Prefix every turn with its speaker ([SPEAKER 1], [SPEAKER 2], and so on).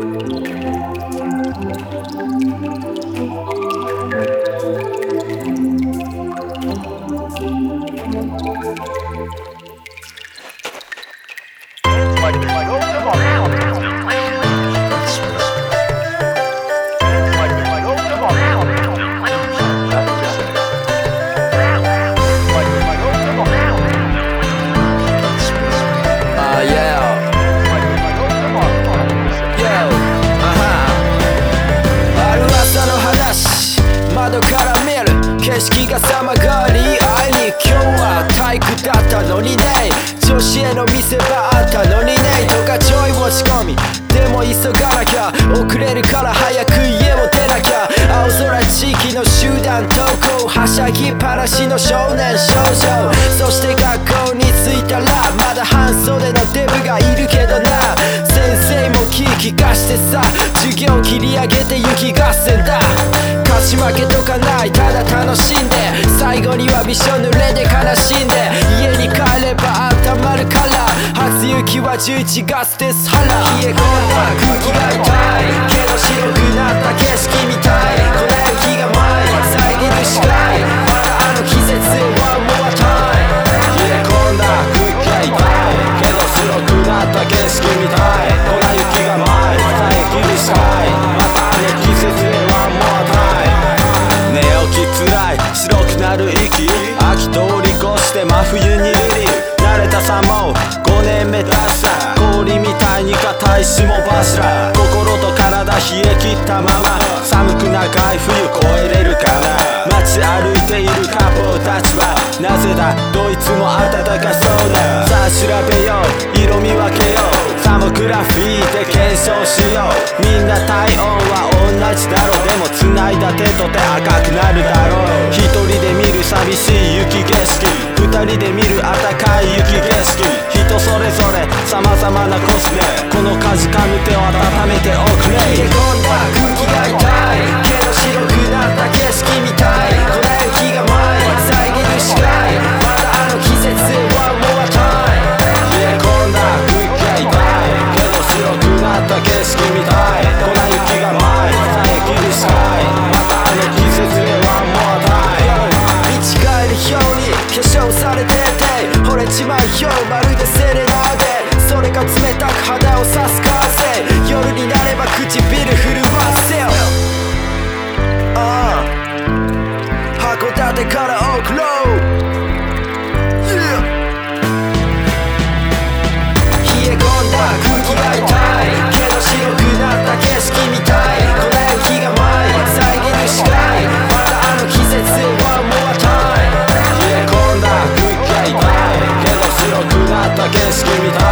[SPEAKER 1] Música から見る景色が様変わり会いに今日は体育だったのにね。女子への見せ場あったのにね。とかちょい落ち込み。でも急がなきゃ遅れるから早く家を出なきゃ青空地域の集団登校はしゃぎっぱなしの少年少女そして学校に着いたらまだ半袖のデブがいるけどな。先生も気利かしてさ授業切り上げて雪合戦だ。し負けとかないただ楽しんで。最後にはびしょ濡れで悲しんで。家に帰れば温まるから初雪は11月です腹冷え込んだ空気が痛い。けど白く
[SPEAKER 2] 通り越して真冬にリリ慣れたさもう5年目だしさ氷みたいに硬い霜柱心と体冷え切ったまま寒く長い冬越えれるかな街歩いているカップルたちはなぜだどいつも暖かそうださあ調べよう色見分けようサモグラフィーで検証しようみんな体温は同じだろうでも繋いだ手と手赤くなるだろう人で見る暖かい雪景色。人それぞれ様々なコスメ。このかじかむ手を温めておく。れ
[SPEAKER 1] 冷え込んだ空気が痛い
[SPEAKER 2] scary.